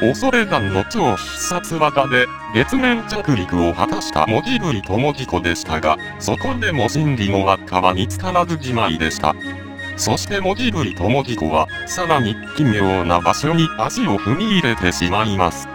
恐れ山の超必殺技で月面着陸を果たした文字ブリともじこでしたが、そこでも真理の輪っかは見つからずじまいでした。そして文字ブリともじこは、さらに奇妙な場所に足を踏み入れてしまいます。